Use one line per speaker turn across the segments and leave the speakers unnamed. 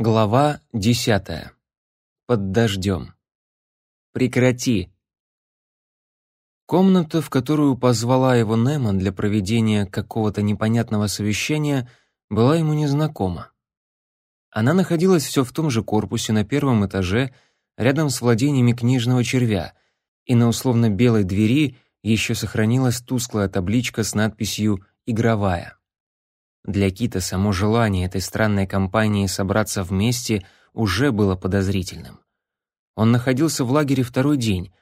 Глава десятая. Под дождем. Прекрати. Комната, в которую позвала его Немо для проведения какого-то непонятного совещания, была ему незнакома. Она находилась все в том же корпусе на первом этаже, рядом с владениями книжного червя, и на условно-белой двери еще сохранилась тусклая табличка с надписью «Игровая». Для Кита само желание этой странной компании собраться вместе уже было подозрительным. Он находился в лагере второй день,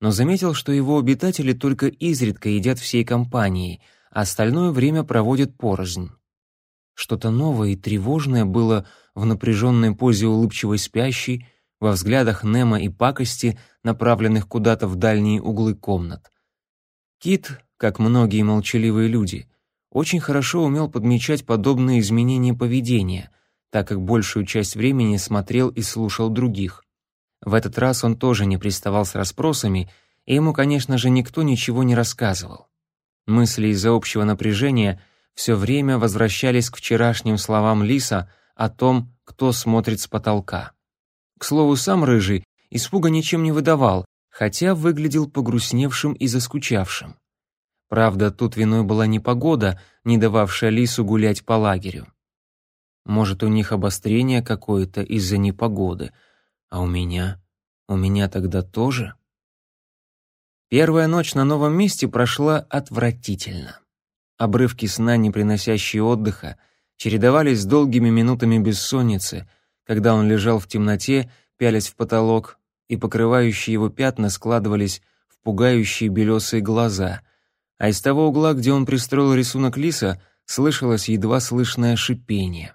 но заметил, что его обитатели только изредка едят всей компанией, а остальное время проводят порознь. Что-то новое и тревожное было в напряженной позе улыбчивой спящей, во взглядах Немо и пакости, направленных куда-то в дальние углы комнат. Кит, как многие молчаливые люди — очень хорошо умел подмечать подобные изменения поведения, так как большую часть времени смотрел и слушал других. В этот раз он тоже не приставал с расспросами, и ему, конечно же, никто ничего не рассказывал. Мысли из-за общего напряжения все время возвращались к вчерашним словам Лиса о том, кто смотрит с потолка. К слову, сам Рыжий испуга ничем не выдавал, хотя выглядел погрустневшим и заскучавшим. Правда, тут виной была не погода, не дававшая Лису гулять по лагерю. Может, у них обострение какое-то из-за непогоды, а у меня? У меня тогда тоже? Первая ночь на новом месте прошла отвратительно. Обрывки сна, не приносящие отдыха, чередовались с долгими минутами бессонницы, когда он лежал в темноте, пялясь в потолок, и покрывающие его пятна складывались в пугающие белесые глаза, а из того угла, где он пристроил рисунок лиса, слышалось едва слышное шипение.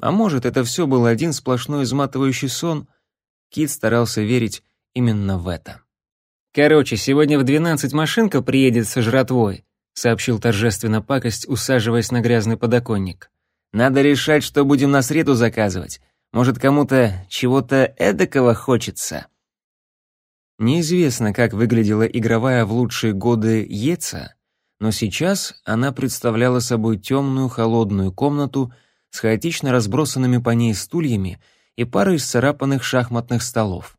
А может, это все был один сплошной изматывающий сон? Кит старался верить именно в это.
«Короче, сегодня в двенадцать машинка приедет со жратвой», сообщил торжественно пакость, усаживаясь на грязный подоконник. «Надо решать, что будем на среду заказывать. Может, кому-то чего-то эдакого хочется».
Неизвестно, как выглядела игровая в лучшие годы Еца, но сейчас она представляла собой темную холодную комнату с хаотично разбросанными по ней стульями и парой исцарапанных шахматных столов.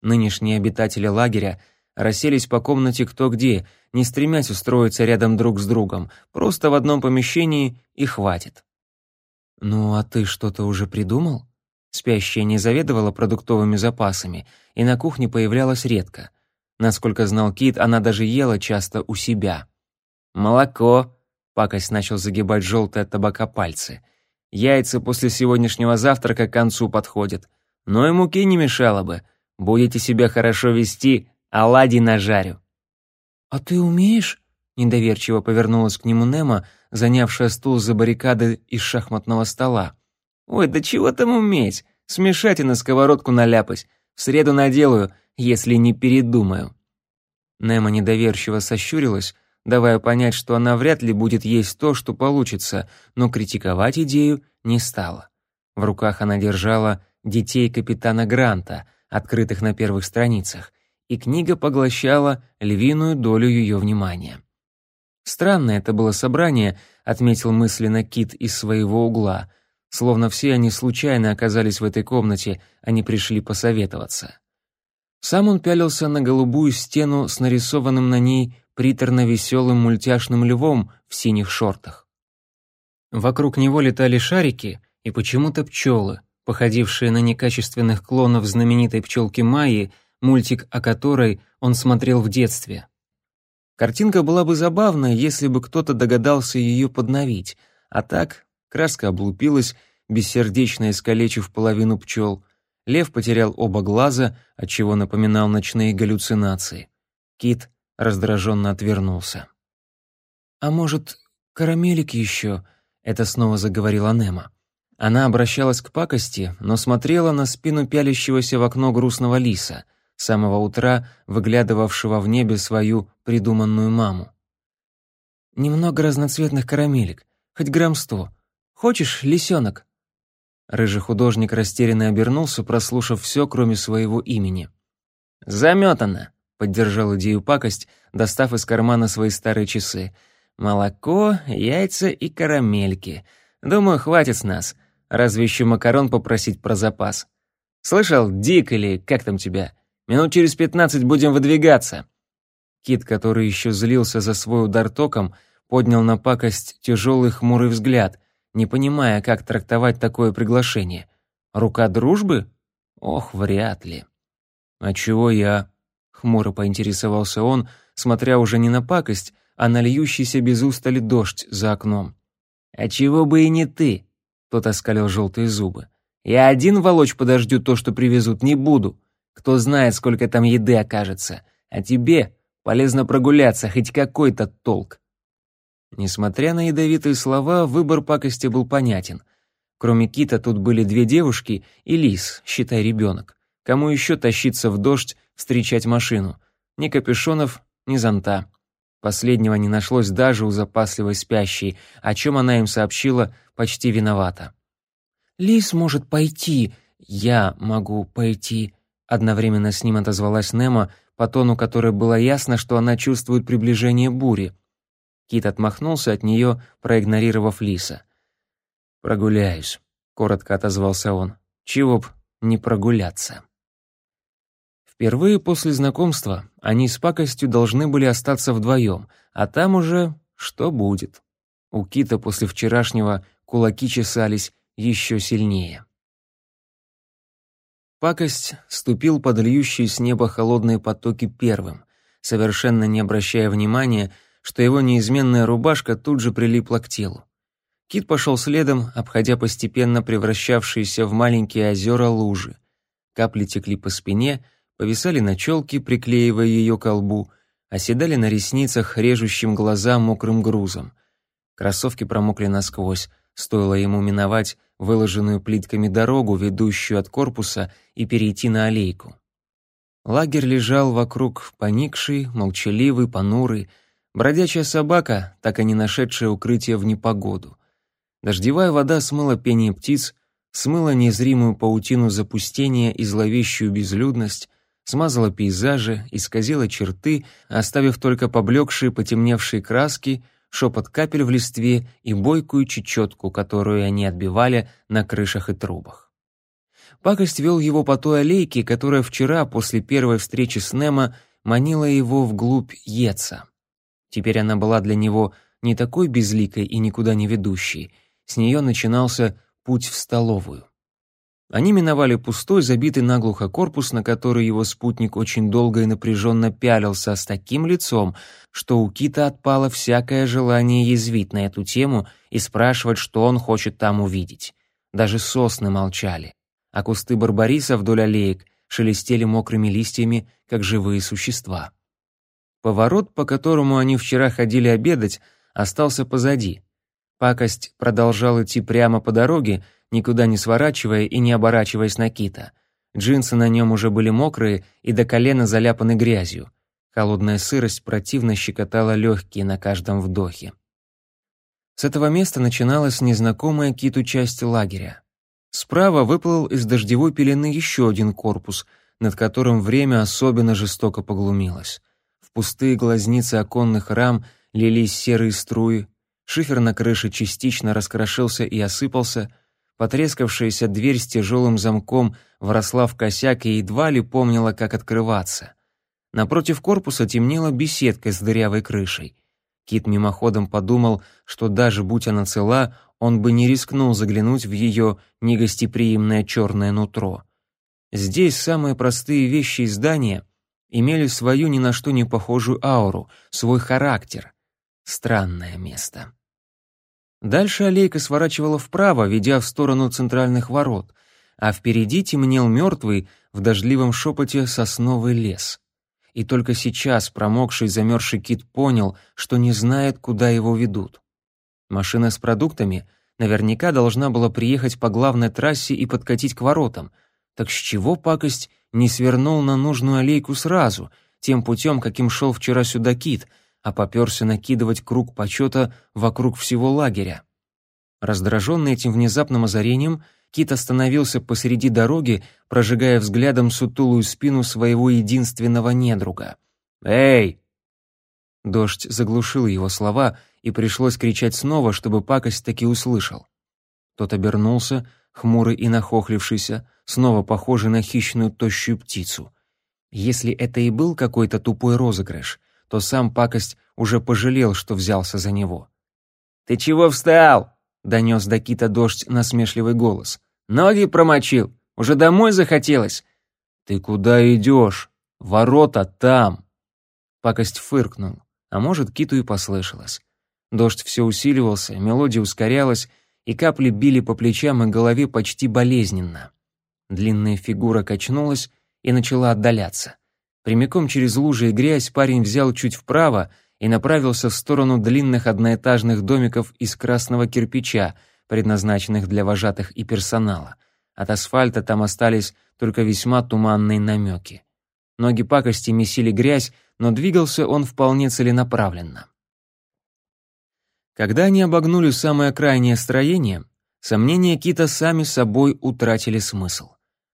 Нынешние обитатели лагеря расселись по комнате кто где, не стремясь устроиться рядом друг с другом, просто в одном помещении и хватит. «Ну, а ты что-то уже придумал?» Спящая не заведовала продуктовыми запасами и на кухне появлялась редко. Насколько знал Кит, она даже ела часто у себя.
«Молоко», — пакость начал загибать желтые от табака пальцы. «Яйца после сегодняшнего завтрака к концу подходят. Но и муки не мешало бы. Будете себя хорошо вести, оладий нажарю».
«А ты умеешь?» — недоверчиво повернулась к нему Немо, занявшая стул за баррикады из шахматного стола.
«Ой, да чего там уметь? Смешать и на сковородку наляпать. В среду наделаю, если не передумаю».
Немо недоверчиво сощурилась, давая понять, что она вряд ли будет есть то, что получится, но критиковать идею не стала. В руках она держала «Детей капитана Гранта», открытых на первых страницах, и книга поглощала львиную долю ее внимания. Странное это было собрание, отметил мысленно Кит из своего угла — Словно все они случайно оказались в этой комнате, а не пришли посоветоваться. Сам он пялился на голубую стену с нарисованным на ней приторно-веселым мультяшным львом в синих шортах. Вокруг него летали шарики и почему-то пчелы, походившие на некачественных клонов знаменитой пчелки Майи, мультик о которой он смотрел в детстве. Картинка была бы забавная, если бы кто-то догадался ее подновить, а так Краска облупилась, бессердечно искалечив половину пчел. Лев потерял оба глаза, отчего напоминал ночные галлюцинации. Кит раздраженно отвернулся. «А может, карамелики еще?» — это снова заговорила Нема. Она обращалась к пакости, но смотрела на спину пялящегося в окно грустного лиса, с самого утра выглядывавшего в небе свою придуманную маму. «Немного разноцветных карамелек, хоть грамм сто. Хочешь, лисенок?» Рыжий художник растерянно обернулся, прослушав все, кроме своего имени.
«Заметано», — поддержал идею пакость, достав из кармана свои старые часы. «Молоко, яйца и карамельки. Думаю, хватит с нас. разве еще макарон попросить про запас. Слышал, Дик или как там тебя? Минут через пятнадцать будем выдвигаться. Кит, который еще злился за свой удар током, поднял на пакость тяжелый хмурый взгляд, не понимая, как трактовать такое приглашение. Рука дружбы? Ох, вряд ли. А чего я? Хмуро поинтересовался он, смотря уже не на пакость, а на льющийся без устали дождь за окном. «А чего бы и не ты?» Тот оскалил желтые зубы. «Я один волочь подождю то, что привезут, не буду. Кто знает, сколько там еды окажется. А тебе полезно прогуляться, хоть какой-то толк». Несмотря на ядовитые слова, выбор пакости был понятен. Кроме Кита тут были две девушки и Лис, считай ребенок. Кому еще тащиться в дождь, встречать машину? Ни капюшонов, ни зонта. Последнего не нашлось даже у запасливой спящей, о чем она им сообщила почти виновата. «Лис может пойти, я могу пойти», — одновременно с ним отозвалась Немо, по тону которой было ясно, что она чувствует приближение бури. Кит отмахнулся от нее, проигнорировав Лиса. «Прогуляюсь», — коротко отозвался он. «Чего б не прогуляться». Впервые после знакомства они с пакостью должны были остаться вдвоем, а там уже что будет. У Кита после вчерашнего кулаки чесались еще сильнее. Пакость ступил под льющие с неба холодные потоки первым, совершенно не обращая внимания, что его неизменная рубашка тут же прилипла к телу. Кит пошел следом, обходя постепенно превращавшиеся в маленькие озера лужи. Капли текли по спине — повисали на челке, приклеивая ее к лбу, оседали на ресницах режущим глаза мокрым грузом. Кроссовки промокли насквозь, стоило ему миновать выложенную плитками дорогу, ведущую от корпуса, и перейти на аллейку. Лагерь лежал вокруг поникший, молчаливый, понурый, бродячая собака, так и не нашедшая укрытие в непогоду. Дождевая вода смыла пение птиц, смыла незримую паутину запустения и зловещую безлюдность, смазала пейзажи, исказила черты, оставив только поблекшие, потемневшие краски, шепот капель в листве и бойкую чечетку, которую они отбивали на крышах и трубах. Пакость вел его по той аллейке, которая вчера, после первой встречи с Немо, манила его вглубь Еца. Теперь она была для него не такой безликой и никуда не ведущей. С нее начинался путь в столовую. Они миновали пустой, забитый наглухо корпус, на который его спутник очень долго и напряженно пялился с таким лицом, что у Кита отпало всякое желание язвить на эту тему и спрашивать, что он хочет там увидеть. Даже сосны молчали, а кусты барбариса вдоль аллеек шелестели мокрыми листьями, как живые существа. Поворот, по которому они вчера ходили обедать, остался позади. Пакость продолжал идти прямо по дороге, никуда не сворачивая и не оборачиваясь на кита. Джинсы на нем уже были мокрые и до колена заляпаны грязью. Холодная сырость противно щекотала легкие на каждом вдохе. С этого места начиналась незнакомая киту часть лагеря. Справа выплыл из дождевой пелены еще один корпус, над которым время особенно жестоко поглумилось. Пустые глазницы оконных рам лились серые струи, шифер на крыше частично раскрошился и осыпался, Потрескавшаяся дверь с тяжелым замком вросла в косяк и едва ли помнила, как открываться. Напротив корпуса темнела беседка с дырявой крышей. Кит мимоходом подумал, что даже будь она цела, он бы не рискнул заглянуть в ее негостеприимное черное нутро. Здесь самые простые вещи и здания имели свою ни на что не похожую ауру, свой характер. Странное место. Дальше аллейка сворачивала вправо, ведя в сторону центральных ворот, а впереди темнел мертвый в дождливом шепоте сосновый лес. И только сейчас промокший замерзший кит понял, что не знает, куда его ведут. Машина с продуктами наверняка должна была приехать по главной трассе и подкатить к воротам. Так с чего пакость не свернул на нужную аллейку сразу, тем путем, каким шел вчера сюда кит — а попёрся накидывать круг почета вокруг всего лагеря. Раздраженный этим внезапным озарением, Кит остановился посреди дороги, прожигая взглядом сутулую спину своего единственного недруга. «Эй!» Дождь заглушил его слова, и пришлось кричать снова, чтобы пакость таки услышал. Тот обернулся,
хмурый и нахохлившийся, снова похожий на хищную тощую птицу. Если это и был какой-то тупой розыгрыш, то сам пакость уже пожалел, что взялся за него.
«Ты чего встал?» — донес до кита дождь насмешливый голос. «Ноги промочил? Уже домой захотелось?»
«Ты куда идешь? Ворота там!» Пакость фыркнул, а может, киту и послышалось. Дождь все усиливался, мелодия ускорялась, и капли били по плечам и голове почти болезненно. Длинная фигура качнулась и начала отдаляться. Прямиком через лужи и грязь парень взял чуть вправо и направился в сторону длинных одноэтажных домиков из красного кирпича, предназначенных для вожатых и персонала. От асфальта там остались только весьма туманные намеки. Ноги пакости месили грязь, но двигался он вполне целенаправленно. Когда они обогнули самое крайнее строение, сомнения Кита сами собой утратили смысл.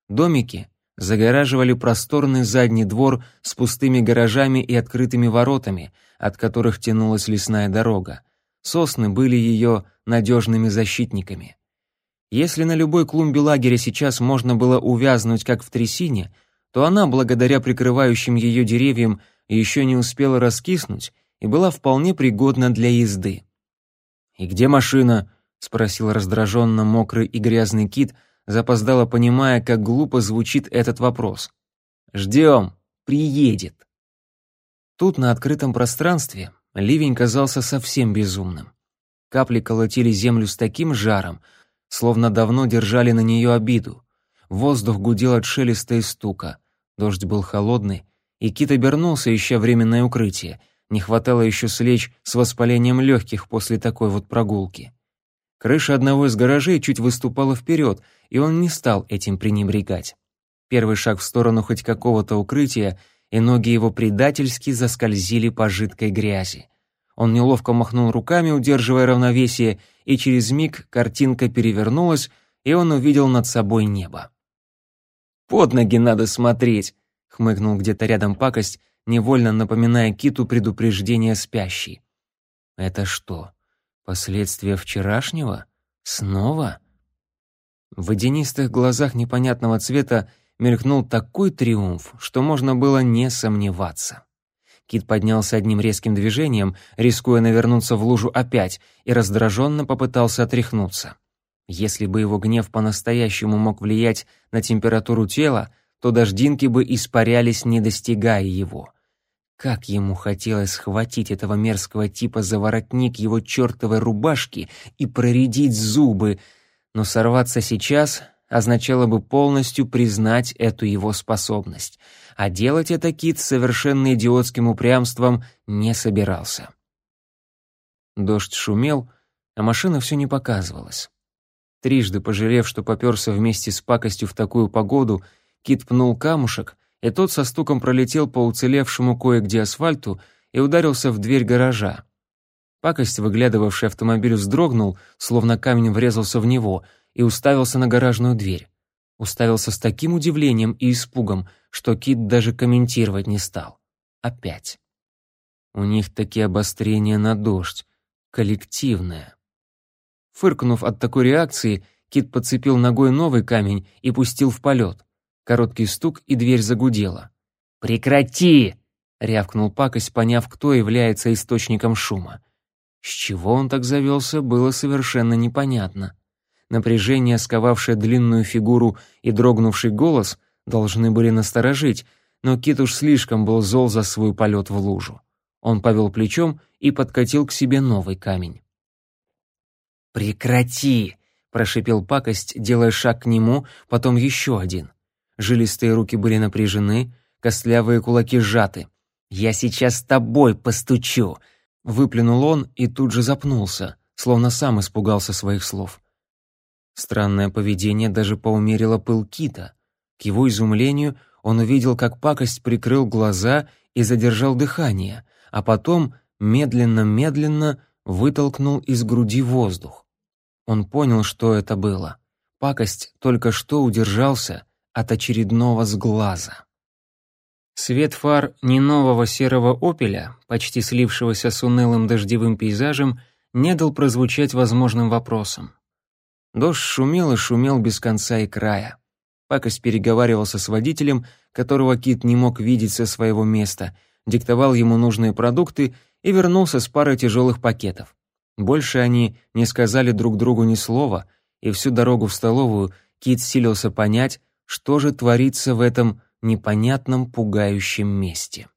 Домики загораживали просторный задний двор с пустыми гаражами и открытыми воротами, от которых тянулась лесная дорога. Сосны были ее надежными защитниками. Если на любой клумбе лагеря сейчас можно было увязнуть, как в трясине, то она, благодаря прикрывающим ее деревьям, еще не успела раскиснуть и была вполне пригодна для езды. «И где машина?» — спросил раздраженно мокрый и грязный кит, запоздало понимая, как глупо звучит этот вопрос. «Ждем, приедет». Тут, на открытом пространстве, ливень казался совсем безумным. Капли колотили землю с таким жаром, словно давно держали на нее обиду. Воздух гудел от шелеста и стука. Дождь был холодный, и Кит обернулся, ища временное укрытие — не хватало еще слечь с воспалением легких после такой вот прогулки. Крыша одного из гаражей чуть выступала вперед, и он не стал этим пренебрегать. Первый шаг в сторону хоть какого-то укрытия, и ноги его предательски заскользили по жидкой грязи. Он неловко махнул руками, удерживая равновесие, и через миг картинка перевернулась, и он увидел над собой небо. «Под ноги надо смотреть», — хмыкнул где-то рядом пакость, невольно напоминая киту предупреждение спящей. Это что, последствия вчерашнего? Снова? В водянистых глазах непонятного цвета мелькнул такой триумф, что можно было не сомневаться. Кит поднялся одним резким движением, рискуя навернуться в лужу опять, и раздраженно попытался отряхнуться. Если бы его гнев по-настоящему мог влиять на температуру тела, то дождинки бы испарялись, не достигая его. Как ему хотелось схватить этого мерзкого типа за воротник его чертовой рубашки и проредить зубы, но сорваться сейчас означало бы полностью признать эту его способность, а делать это Кит совершенно идиотским упрямством не собирался. Дождь шумел, а машина все не показывалась. Трижды пожалев, что поперся вместе с пакостью в такую погоду, Кит пнул камушек — и тот со стуком пролетел по уцелевшему кое-где асфальту и ударился в дверь гаража. Пакость, выглядывавший автомобиль, вздрогнул, словно камень врезался в него, и уставился на гаражную дверь. Уставился с таким удивлением и испугом, что Кит даже комментировать не стал. Опять. У них такие обострения на дождь. Коллективное. Фыркнув от такой реакции, Кит подцепил ногой новый камень и пустил в полет. Короткий стук, и дверь загудела. «Прекрати!» — рявкнул пакость, поняв, кто является источником шума. С чего он так завелся, было совершенно непонятно. Напряжение, сковавшее длинную фигуру и дрогнувший голос, должны были насторожить, но Кит уж слишком был зол за свой полет в лужу. Он повел плечом и подкатил к себе новый камень. «Прекрати!» — прошипел пакость, делая шаг к нему, потом еще один. Жилистые руки были напряжены, костлявые кулаки сжаты. «Я сейчас с тобой постучу!» Выплюнул он и тут же запнулся, словно сам испугался своих слов. Странное поведение даже поумерило пыл Кита. К его изумлению он увидел, как пакость прикрыл глаза и задержал дыхание, а потом медленно-медленно вытолкнул из груди воздух. Он понял, что это было. Пакость только что удержался от очередного сглаза. Свет фар не нового серого «Опеля», почти слившегося с унылым дождевым пейзажем, не дал прозвучать возможным вопросом. Дождь шумел и шумел без конца и края. Пакость переговаривался с водителем, которого Кит не мог видеть со своего места, диктовал ему нужные продукты и вернулся с парой тяжелых пакетов. Больше они не сказали друг другу ни слова, и всю дорогу в столовую Кит силился понять, что же творится в этом непонятном пугающем месте.